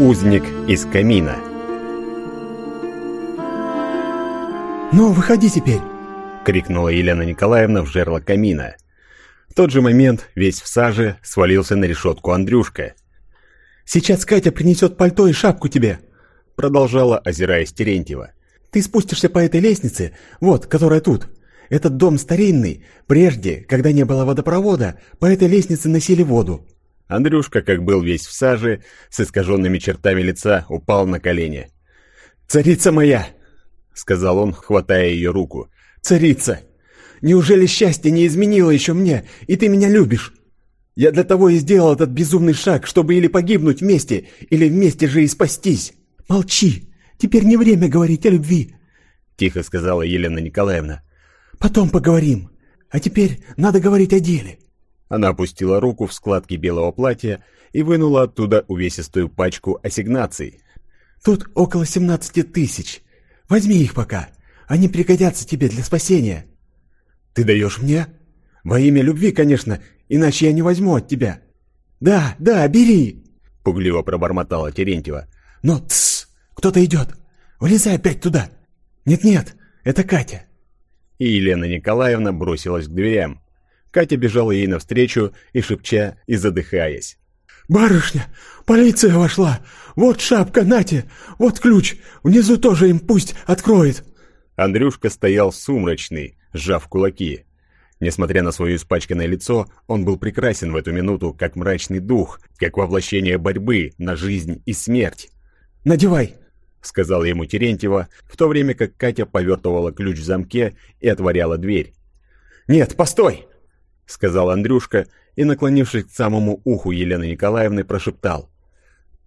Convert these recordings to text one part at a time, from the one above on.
Узник из камина. «Ну, выходи теперь!» — крикнула Елена Николаевна в жерло камина. В тот же момент, весь в саже, свалился на решетку Андрюшка. «Сейчас Катя принесет пальто и шапку тебе!» — продолжала, озираясь Терентьева. «Ты спустишься по этой лестнице, вот, которая тут. Этот дом старинный. Прежде, когда не было водопровода, по этой лестнице носили воду. Андрюшка, как был весь в саже, с искаженными чертами лица, упал на колени. «Царица моя!» — сказал он, хватая ее руку. «Царица! Неужели счастье не изменило еще мне, и ты меня любишь? Я для того и сделал этот безумный шаг, чтобы или погибнуть вместе, или вместе же и спастись. Молчи! Теперь не время говорить о любви!» — тихо сказала Елена Николаевна. «Потом поговорим. А теперь надо говорить о деле». Она опустила руку в складки белого платья и вынула оттуда увесистую пачку ассигнаций. «Тут около семнадцати тысяч. Возьми их пока. Они пригодятся тебе для спасения». «Ты даешь мне?» «Во имя любви, конечно, иначе я не возьму от тебя». «Да, да, бери!» — пугливо пробормотала Терентьева. «Но, тссс, кто-то идет. Влезай опять туда. Нет-нет, это Катя». И Елена Николаевна бросилась к дверям. Катя бежала ей навстречу и шепча, и задыхаясь. «Барышня, полиция вошла! Вот шапка, нате! Вот ключ! Внизу тоже им пусть откроет!» Андрюшка стоял сумрачный, сжав кулаки. Несмотря на свое испачканное лицо, он был прекрасен в эту минуту, как мрачный дух, как воплощение борьбы на жизнь и смерть. «Надевай!» — сказал ему Терентьева, в то время как Катя повертывала ключ в замке и отворяла дверь. «Нет, постой!» — сказал Андрюшка и, наклонившись к самому уху Елены Николаевны, прошептал.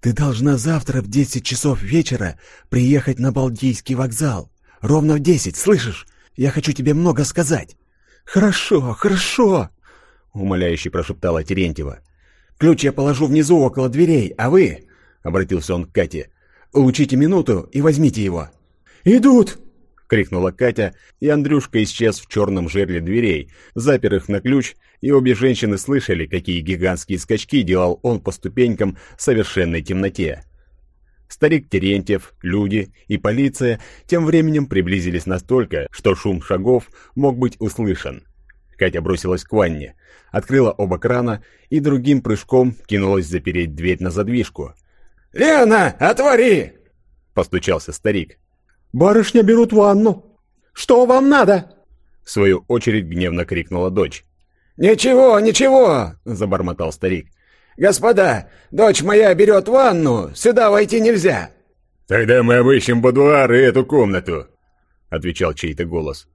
«Ты должна завтра в десять часов вечера приехать на Балтийский вокзал. Ровно в десять, слышишь? Я хочу тебе много сказать». «Хорошо, хорошо!» — умоляюще прошептала Терентьева. «Ключ я положу внизу около дверей, а вы...» — обратился он к Кате. «Улучите минуту и возьмите его». «Идут!» Крикнула Катя, и Андрюшка исчез в черном жерле дверей, запер их на ключ, и обе женщины слышали, какие гигантские скачки делал он по ступенькам в совершенной темноте. Старик Терентьев, люди и полиция тем временем приблизились настолько, что шум шагов мог быть услышан. Катя бросилась к ванне, открыла оба крана и другим прыжком кинулась запереть дверь на задвижку. «Лена, отвори!» — постучался старик. «Барышня берут ванну! Что вам надо?» В свою очередь гневно крикнула дочь. «Ничего, ничего!» — забормотал старик. «Господа, дочь моя берет ванну, сюда войти нельзя!» «Тогда мы обыщем будуар и эту комнату!» — отвечал чей-то голос.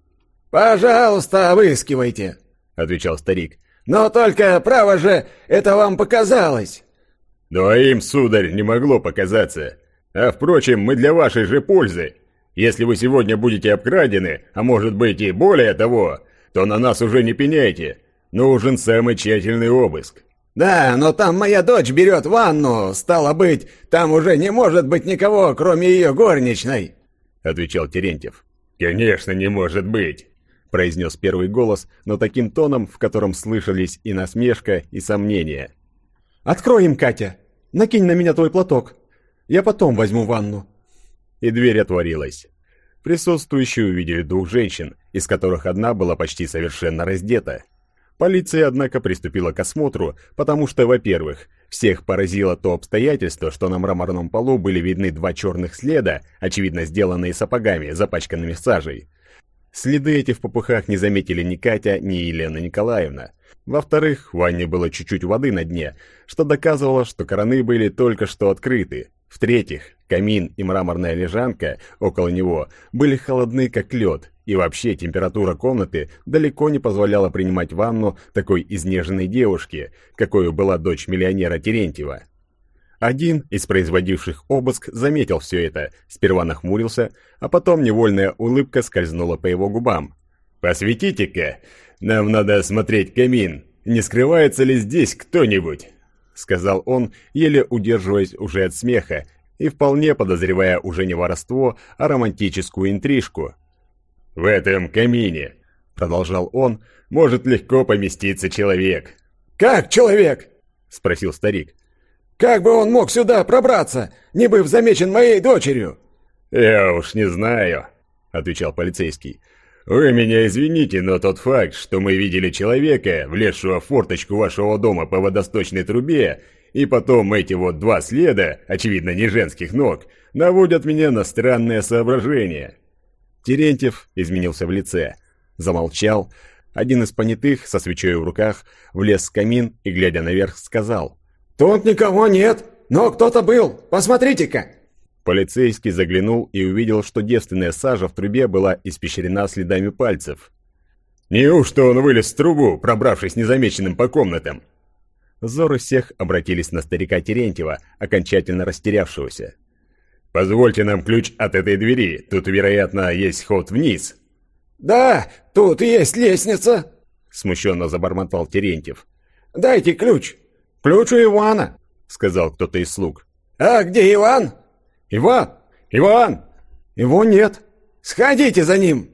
«Пожалуйста, обыскивайте!» — отвечал старик. «Но только, право же, это вам показалось!» «Двоим, сударь, не могло показаться. А, впрочем, мы для вашей же пользы если вы сегодня будете обкрадены, а может быть и более того, то на нас уже не пеняйте. Нужен самый тщательный обыск». «Да, но там моя дочь берет ванну. Стало быть, там уже не может быть никого, кроме ее горничной», — отвечал Терентьев. «Конечно, не может быть», — произнес первый голос, но таким тоном, в котором слышались и насмешка, и сомнения. «Открой им, Катя! Накинь на меня твой платок. Я потом возьму ванну» и дверь отворилась. Присутствующие увидели двух женщин, из которых одна была почти совершенно раздета. Полиция, однако, приступила к осмотру, потому что, во-первых, всех поразило то обстоятельство, что на мраморном полу были видны два черных следа, очевидно сделанные сапогами, запачканными сажей. Следы эти в попыхах не заметили ни Катя, ни Елена Николаевна. Во-вторых, в ванне было чуть-чуть воды на дне, что доказывало, что краны были только что открыты. В-третьих, камин и мраморная лежанка около него были холодны, как лед, и вообще температура комнаты далеко не позволяла принимать ванну такой изнеженной девушке, какой была дочь миллионера Терентьева. Один из производивших обыск заметил все это, сперва нахмурился, а потом невольная улыбка скользнула по его губам. «Посветите-ка, нам надо осмотреть камин, не скрывается ли здесь кто-нибудь?» сказал он, еле удерживаясь уже от смеха и вполне подозревая уже не воровство, а романтическую интрижку. «В этом камине», — продолжал он, — «может легко поместиться человек». «Как человек?» — спросил старик. Как бы он мог сюда пробраться, не быв замечен моей дочерью?» «Я уж не знаю», — отвечал полицейский. «Вы меня извините, но тот факт, что мы видели человека, влезшего в форточку вашего дома по водосточной трубе, и потом эти вот два следа, очевидно, не женских ног, наводят меня на странное соображение». Терентьев изменился в лице, замолчал. Один из понятых, со свечой в руках, влез в камин и, глядя наверх, сказал. «Тут никого нет, но кто-то был, посмотрите-ка!» Полицейский заглянул и увидел, что девственная сажа в трубе была испещрена следами пальцев. «Неужто он вылез в трубу, пробравшись незамеченным по комнатам?» Взоры всех обратились на старика Терентьева, окончательно растерявшегося. «Позвольте нам ключ от этой двери, тут, вероятно, есть ход вниз». «Да, тут есть лестница», — смущенно забормотал Терентьев. «Дайте ключ. Ключ у Ивана», — сказал кто-то из слуг. «А где Иван?» «Иван! Иван!» «Его нет! Сходите за ним!»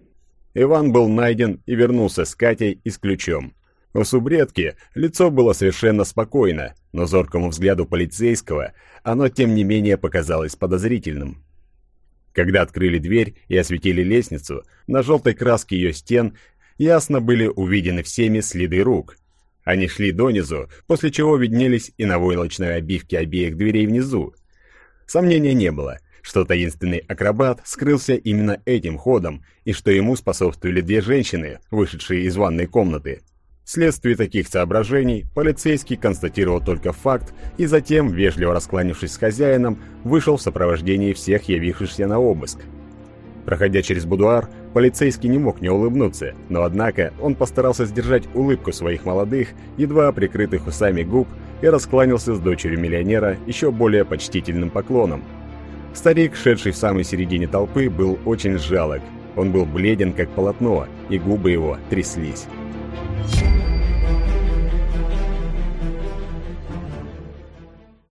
Иван был найден и вернулся с Катей и с ключом. У субредки лицо было совершенно спокойно, но зоркому взгляду полицейского оно тем не менее показалось подозрительным. Когда открыли дверь и осветили лестницу, на желтой краске ее стен ясно были увидены всеми следы рук. Они шли донизу, после чего виднелись и на войлочной обивке обеих дверей внизу, Сомнения не было, что таинственный акробат скрылся именно этим ходом и что ему способствовали две женщины, вышедшие из ванной комнаты. Вследствие таких соображений полицейский констатировал только факт и затем, вежливо раскланившись с хозяином, вышел в сопровождении всех явившихся на обыск. Проходя через будуар, полицейский не мог не улыбнуться, но однако он постарался сдержать улыбку своих молодых, едва прикрытых усами губ, и раскланялся с дочерью миллионера еще более почтительным поклоном. Старик, шедший в самой середине толпы, был очень жалок. Он был бледен, как полотно, и губы его тряслись.